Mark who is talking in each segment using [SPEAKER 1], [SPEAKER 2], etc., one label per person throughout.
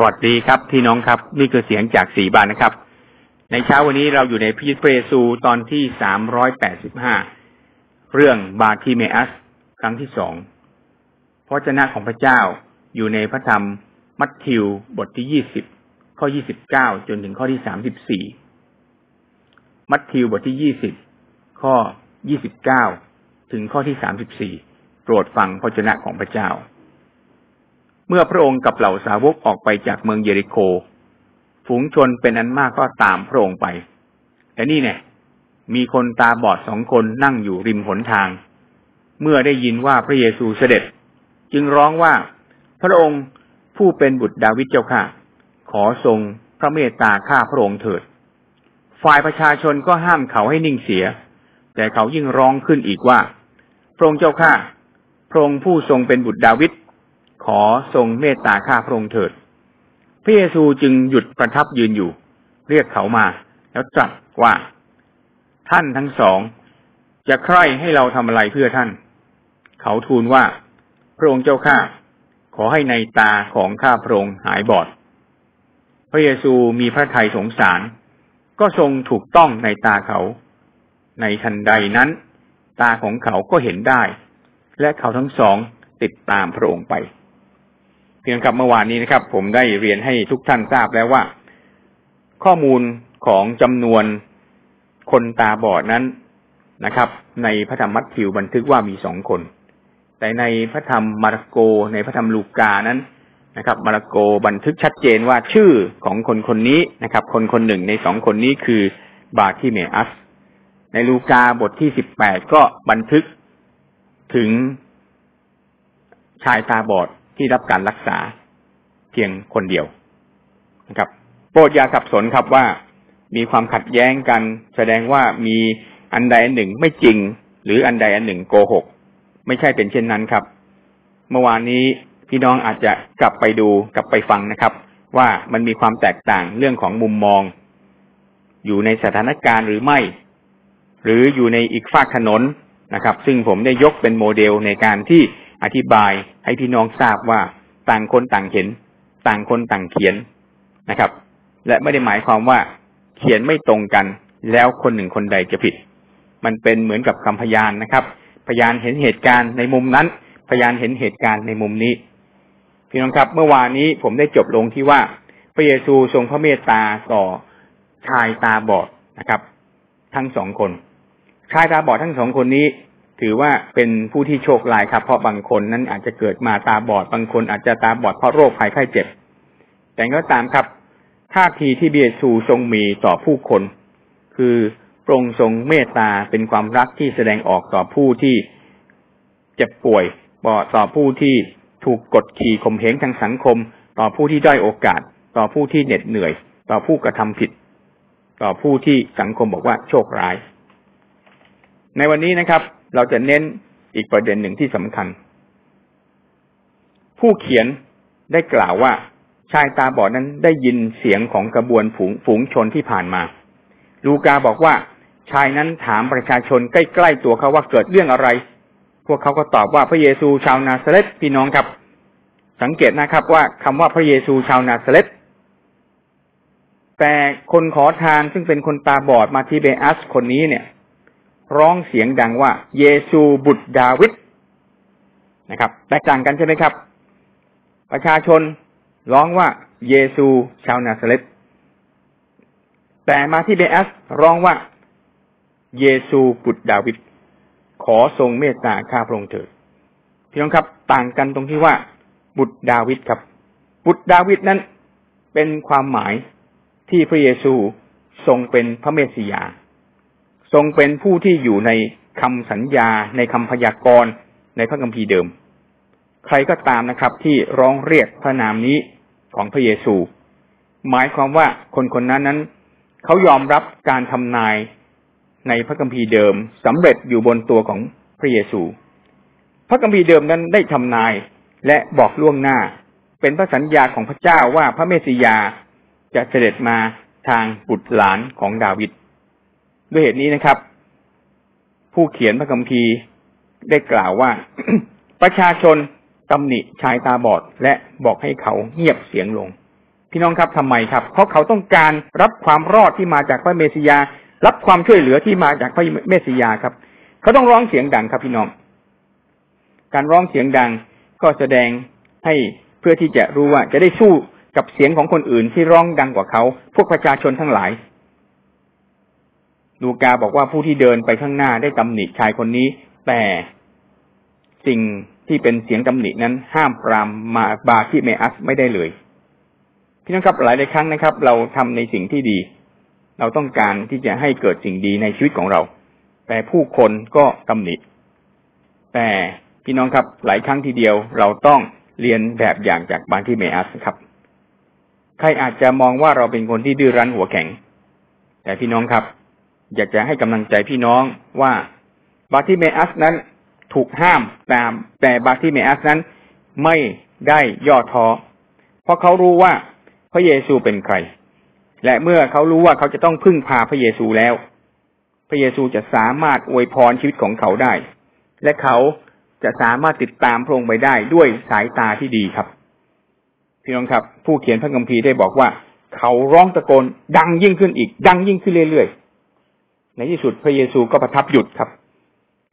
[SPEAKER 1] สวัสดีครับพี่น้องครับ นี่คือเสียงจากสีบานนะครับ ในเช้าวันนี้เราอยู่ในพิเปรซูตอนที่สามร้อยแปดสิบห้าเรื่องบาทิเมอัส ครั้งที่สองพระเจ้าของพระเจ้าอยู่ในพระธรรมมัทธิวบทที่ยี่สิบข้อยี่สิบเก้าจนถึงข้อที่สามสิบสี่มัทธิวบทที่ยี่สิบข้อยี่สิบเก้าถึงข้อที่สามสิบสี่โปรดฟังพระเจ้าของพระเจ้า เมื่อพระองค์กับเหล่าสาวกออกไปจากเมืองเยริโค ฝูงชนเป็นอันมากก็ตามพระองค์ไป แต่นี่เนี่ย มีคนตาบอดสองคนนั่งอยู่ริมหนทาง เมื่อได้ยินว่าพระเยซูเสด็จ จึงร้องว่าพระองค์ผู้เป็นบุตรดาวิดเจ้าข้าขอทรงพระเมตตาข้าพระองค์เถิด ฝ่ายประชาชนก็ห้ามเขาให้นิ่งเสีย แต่เขายิ่งร้องขึ้นอีกว่า พระองค์เจ้าข้าพระองค์ผู้ทรงเป็นบุตรดาวิด อทรงเมตตาข้าพระองค์เถิด พระเยซูจึงหยุดประทับยืนอยู่ เรียกเขามา แล้วตรัสว่า ท่านทั้งสอง จะใคร่ให้เราทำอะไรเพื่อท่าน เขาทูลว่า พระองค์เจ้าข้าขอให้ในตาของข้าพระองค์หายบอด พระเยซูมีพระทัยสงสาร ก็ทรงถูกต้องในตาเขา ในทันใดนั้น ตาของเขาก็เห็นได้ และเขาทั้งสองติดตามพระองค์ไป พียงกับเมื่อวานนี้นะครับ ผมได้เรียนให้ทุกท่านทราบแล้วว่า ข้อมูลของจำนวนคนตาบอดนั้นนะครับ ในพระธรรมมัทธิวบันทึกว่ามีสองคน แต่ในพระธรรมมาระโก ในพระธรรมลูกานั้นนะครับ มาระโกบันทึกชัดเจนว่าชื่อของคนคนนี้นะครับ คนคนหนึ่งในสองคนนี้คือบาทิเมอัส ในลูกาบทที่สิบแปดก็บันทึกถึงชายตาบอด ที่รับการรักษาเพียงคนเดียวนะครับ โปรดอย่าสับสนครับว่ามีความขัดแย้งกัน แสดงว่ามีอันใดอันหนึ่งไม่จริง หรืออันใดอันหนึ่งโกหก ไม่ใช่เป็นเช่นนั้นครับ เมื่อวานนี้พี่น้องอาจจะกลับไปดูกลับไปฟังนะครับ ว่ามันมีความแตกต่างเรื่องของมุมมอง อยู่ในสถานการณ์หรือไม่ หรืออยู่ในอีกฝากถนนนะครับ ซึ่งผมได้ยกเป็นโมเดลในการที่ อธิบายให้พี่น้องทราบว่าต่างคนต่างเห็น ต่างคนต่างเขียนนะครับ และไม่ได้หมายความว่าเขียนไม่ตรงกัน แล้วคนหนึ่งคนใดจะผิด มันเป็นเหมือนกับคำพยานนะครับ พยานเห็นเหตุการณ์ในมุมนั้น พยานเห็นเหตุการณ์ในมุมนี้ พี่น้องครับเมื่อวานนี้ผมได้จบลงที่ว่า พระเยซูทรงพระเมตตาต่อชายตาบอดนะครับ ทั้งสองคน ชายตาบอดทั้งสองคนนี้ ถือว่าเป็นผู้ที่โชคลายครับ เพราะบางคนนั้นอาจจะเกิดมาตาบอด บางคนอาจจะตาบอดเพราะโรคภัยไข้เจ็บ แต่ก็ตามครับท่าทีที่เบียซูทรงมีต่อผู้คน คือปรงทรงเมตตาเป็นความรักที่แสดงออกต่อผู้ที่เจ็บป่วยต่อผู้ที่ถูกกดขี่ข่มเหงทางสังคม ต่อผู้ที่ด้อยโอกาส ต่อผู้ที่เหน็ดเหนื่อย ต่อผู้กระทำผิด ต่อผู้ที่สังคมบอกว่าโชคร้าย ในวันนี้นะครับ เราจะเน้นอีกประเด็นหนึ่งที่สำคัญ ผู้เขียนได้กล่าวว่าชายตาบอดนั้นได้ยินเสียงของกระบวนฝูงฝูงชนที่ผ่านมา ลูกาบอกว่า ชายนั้นถามประชาชนใกล้ๆตัวเขาว่าเกิดเรื่องอะไร พวกเขาก็ตอบว่าพระเยซูชาวนาซาเรตพี่น้องครับ สังเกตนะครับว่าคำว่าพระเยซูชาวนาซาเรตแต่คนขอทานซึ่งเป็นคนตาบอดมาทีเบอัสคนนี้เนี่ย ร้องเสียงดังว่า เยซูบุตรดาวิดนะครับ แตกต่างกันใช่ไหมครับ ประชาชนร้องว่าเยซูชาวนาซาเรตแต่มาที่เบอัสร้องว่า เยซูบุตรดาวิดขอทรงเมตตาข้าพระองค์เถิดพี่น้องครับ ต่างกันตรงที่ว่า บุตรดาวิดครับ บุตรดาวิดนั้นเป็นความหมายที่พระเยซูทรงเป็นพระเมสสิยา ทรงเป็นผู้ที่อยู่ในคำสัญญาในคำพยากรณ์ในพระคัมภีร์เดิม ใครก็ตามนะครับ ที่ร้องเรียกพระนามนี้ของพระเยซู หมายความว่าคนคนนั้นนั้นเขายอมรับการทำนายในพระคัมภีร์เดิมสำเร็จอยู่บนตัวของพระเยซู พระคัมภีร์เดิมนั้นได้ทำนายและบอกล่วงหน้า เป็นพระสัญญาของพระเจ้าว่าพระเมสสิยาจะเสด็จมาทางบุตรหลานของดาวิด ด้วยเหตุนี้นะครับ ผู้เขียนพระคัมภีร์ได้กล่าวว่า ประชาชนตำหนิชายตาบอด และบอกให้เขาเงียบเสียงลง พี่น้องครับทำไมครับ เพราะเขาต้องการรับความรอดที่มาจากพระเมสสิยา รับความช่วยเหลือที่มาจากพระเมสสิยาครับ เขาต้องร้องเสียงดังครับพี่น้อง การร้องเสียงดังก็แสดงให้เพื่อที่จะรู้ว่าจะได้สู้กับเสียงของคนอื่นที่ร้องดังกว่าเขา พวกประชาชนทั้งหลาย ลูกาบอกว่าผู้ที่เดินไปข้างหน้าได้ตำหนิชายคนนี้ แต่สิ่งที่เป็นเสียงตำหนินั้นห้ามปรามมาบาที่เมอัสไม่ได้เลย พี่น้องครับหลายหลายครั้งนะครับ เราทำในสิ่งที่ดี เราต้องการที่จะให้เกิดสิ่งดีในชีวิตของเรา แต่ผู้คนก็ตำหนิ แต่พี่น้องครับหลายครั้งทีเดียวเราต้องเรียนแบบอย่างจากบาที่เมอัสครับ ใครอาจจะมองว่าเราเป็นคนที่ดื้อรั้นหัวแข็ง แต่พี่น้องครับ อยากจะให้กำลังใจพี่น้องว่าบาทิเมอัสนั้นถูกห้ามตาม แต่บาทิเมอัสนั้นไม่ได้ย่อท้อเพราะเขารู้ว่าพระเยซูเป็นใคร และเมื่อเขารู้ว่าเขาจะต้องพึ่งพาพระเยซูแล้ว พระเยซูจะสามารถอวยพรชีวิตของเขาได้ และเขาจะสามารถติดตามพระองค์ไปได้ด้วยสายตาที่ดีครับ พี่น้องครับ ผู้เขียนพระคัมภีร์ได้บอกว่า เขาร้องตะโกนดังยิ่งขึ้นอีก ดังยิ่งขึ้นเรื่อยๆ ในที่สุดพระเยซูก็ประทับหยุดครับ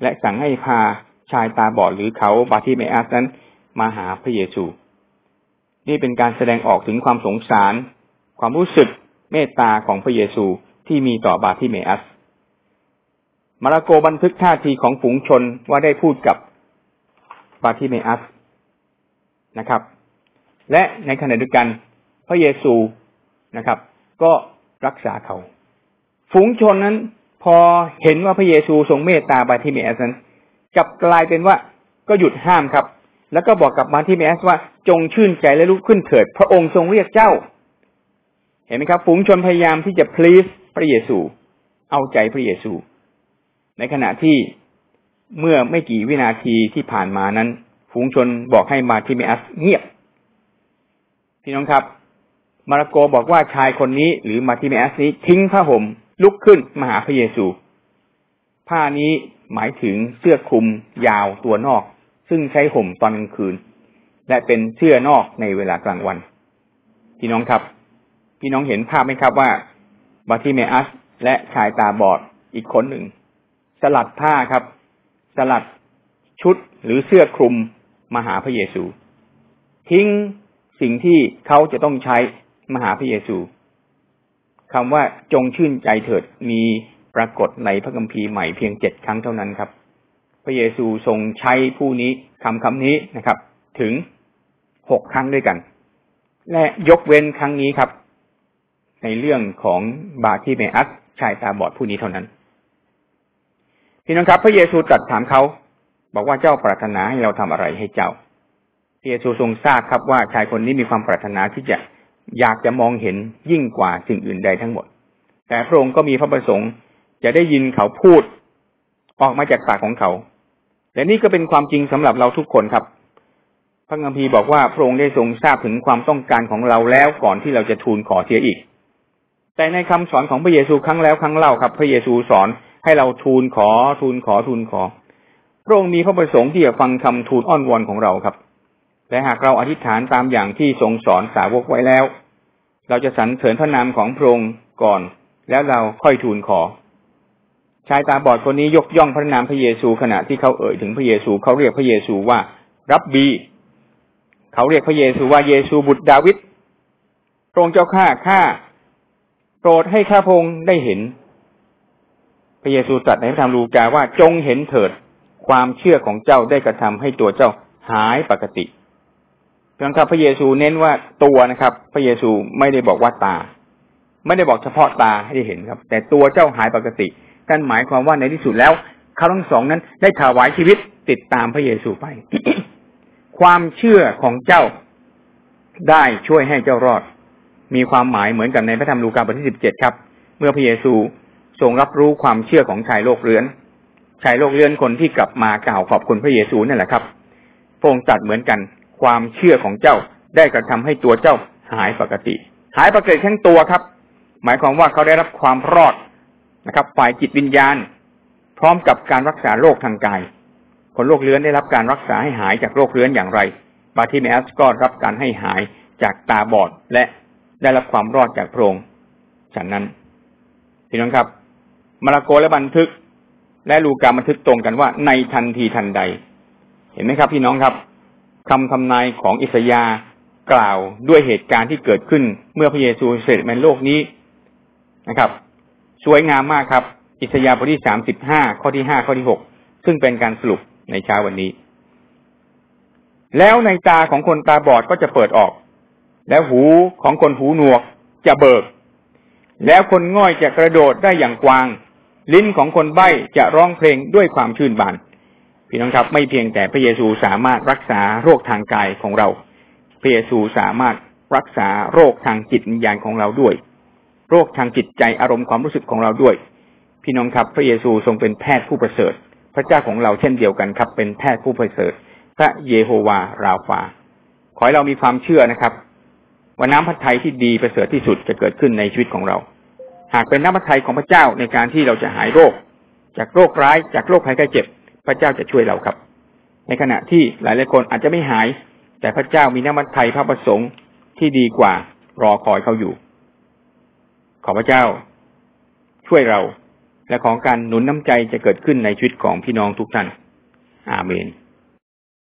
[SPEAKER 1] และสั่งให้พาชายตาบอดหรือเขาบาทิเมอัสนั้นมาหาพระเยซู นี่เป็นการแสดงออกถึงความสงสาร ความรู้สึกเมตตาของพระเยซูที่มีต่อบาทิเมอัส มาระโกบันทึกท่าทีของฝูงชนว่าได้พูดกับบาทิเมอัสนะครับ และในขณะเดียวกันพระเยซูนะครับ ก็รักษาเขา ฝูงชนนั้น พอเห็นว่าพระเยซูทรงเมตตาบาทิเมอัสนั้นกลับกลายเป็นว่าก็หยุดห้ามครับ แล้วก็บอกกับบาทิเมอัสว่าจงชื่นใจและลุกขึ้นเถิด พระองค์ทรงเรียกเจ้า เห็นไหมครับ ฝูงชนพยายามที่จะ please พระเยซู เอาใจพระเยซู ในขณะที่เมื่อไม่กี่วินาทีที่ผ่านมานั้น ฝูงชนบอกให้มาทิเมอัสเงียบ พี่น้องครับ มาระโกบอกว่าชายคนนี้หรือมาทิเมอัสนี้ทิ้งผ้าห่ม ลุกขึ้นมาหาพระเยซู ผ้านี้หมายถึงเสื้อคลุมยาวตัวนอก ซึ่งใช้ห่มตอนกลางคืน และเป็นเสื้อนอกในเวลากลางวัน พี่น้องครับ พี่น้องเห็นภาพไหมครับว่าบาทิเมอัสและชายตาบอดอีกคนหนึ่ง สลัดผ้าครับ สลัดชุดหรือเสื้อคลุมมาหาพระเยซู ทิ้งสิ่งที่เขาจะต้องใช้มาหาพระเยซู คำว่าจงชื่นใจเถิดมีปรากฏในพระคัมภีร์ใหม่เพียงเจ็ดครั้งเท่านั้นครับ พระเยซูทรงใช้ผู้นี้คำคำนี้นะครับ ถึงหกครั้งด้วยกัน และยกเว้นครั้งนี้ครับ ในเรื่องของบาทิเมอัสชายตาบอดผู้นี้เท่านั้น พี่น้องครับ พระเยซูตรัสถามเขาบอกว่าเจ้าปรารถนาให้เราทำอะไรให้เจ้าพระเยซูทรงทราบครับว่าชายคนนี้มีความปรารถนาที่จะ อยากจะมองเห็นยิ่งกว่าสิ่งอื่นใดทั้งหมด แต่พระองค์ก็มีพระประสงค์จะได้ยินเขาพูดออกมาจากปากของเขา และนี่ก็เป็นความจริงสำหรับเราทุกคนครับ พระคัมภีร์บอกว่าพระองค์ได้ทรงทราบถึงความต้องการของเราแล้วก่อนที่เราจะทูลขอเสียอีก แต่ในคำสอนของพระเยซูครั้งแล้วครั้งเล่าครับ พระเยซูสอนให้เราทูลขอทูลขอทูลขอ พระองค์มีพระประสงค์ที่จะฟังคำทูลอ้อนวอนของเราครับ และหากเราอธิษฐานตามอย่างที่ทรงสอนสาวกไว้แล้ว เราจะสรรเสริญพระนามของพระองค์ก่อน แล้วเราค่อยทูลขอ ชายตาบอดคนนี้ยกย่องพระนามพระเยซูขณะที่เขาเอ่ยถึงพระเยซูเขาเรียกพระเยซูว่า รับบีเขาเรียกพระเยซูว่าเยซูบุตรดาวิดพระองค์เจ้าข้าข้าโปรดให้ข้าพงได้เห็น พระเยซูตรัสในพระธรรมลูกาว่าจงเห็นเถิด ความเชื่อของเจ้าได้กระทำให้ตัวเจ้าหายปกติ เพียงครับพระเยซูเน้นว่าตัวนะครับ พระเยซูไม่ได้บอกว่าตา ไม่ได้บอกเฉพาะตาให้ได้เห็นครับ แต่ตัวเจ้าหายปกติกันหมายความว่าในที่สุดแล้วเขาทั้งสองนั้น ได้ถวายชีวิตติดตามพระเยซูไป ความเชื่อของเจ้าได้ช่วยให้เจ้ารอด มีความหมายเหมือนกันในพระธรรมลูกาบทที่สิบเจ็ดครับ เมื่อพระเยซูทรงรับรู้ความเชื่อของชายโลกเรือนชายโลกเรือนคนที่กลับมากล่าวขอบคุณพระเยซูนั่นแหละครับพระองค์ตรัสเหมือนกัน ความเชื่อของเจ้าได้กระทำให้ตัวเจ้าหายปกติ หายปกติทั้งตัวครับ หมายความว่าเขาได้รับความรอดนะครับ ฝ่ายจิตวิญญาณ พร้อมกับการรักษาโรคทางกาย คนโรคเรื้อนได้รับการรักษาให้หายจากโรคเรื้อนอย่างไรบาทิเมอัสก็รับการให้หายจากตาบอดและได้รับความรอดจากพระองค์ฉันนั้นพี่น้องครับมาระโกและบันทึก และลูกาบันทึกตรงกันว่าในทันทีทันใด เห็นไหมครับ พี่น้องครับ คำทำนายของอิสยากล่าวด้วยเหตุการณ์ที่เกิดขึ้นเมื่อพระเยซูเสด็จมาโลกนี้นะครับ สวยงามมากครับ อิสยาห์บทที่สามสิบห้าข้อที่ห้าข้อที่หกซึ่งเป็นการสรุปในเช้าวันนี้ แล้วในตาของคนตาบอดก็จะเปิดออก แล้วหูของคนหูหนวกจะเบิก แล้วคนง่อยจะกระโดดได้อย่างกวาง ลิ้นของคนใบ้จะร้องเพลงด้วยความชื่นบาน พี่น้องครับไม่เพียงแต่พระเยซูสามารถรักษาโรคทางกายของเรา พระเยซูสามารถรักษาโรคทางจิตวิญญาณของเราด้วย โรคทางจิตใจอารมณ์ความรู้สึกของเราด้วย พี่น้องครับ พระเยซูทรงเป็นแพทย์ผู้ประเสริฐ พระเจ้าของเราเช่นเดียวกันครับ เป็นแพทย์ผู้ประเสริฐ พระเยโฮวาราฟา ขอให้เรามีความเชื่อนะครับว่าน้ำพระทัยที่ดีประเสริฐที่สุดจะเกิดขึ้นในชีวิตของเรา หากเป็นน้ำพระทัยของพระเจ้าในการที่เราจะหายโรค จากโรคร้ายจากโรคภัยไข้เจ็บ พระเจ้าจะช่วยเราครับ ในขณะที่หลายหลายคนอาจจะไม่หาย แต่พระเจ้ามีน้ำมันไทยพระประสงค์ที่ดีกว่ารอคอยเขาอยู่ ขอพระเจ้าช่วยเรา และของการหนุนน้ำใจจะเกิดขึ้นในชีวิตของพี่น้องทุกท่าน อาเมน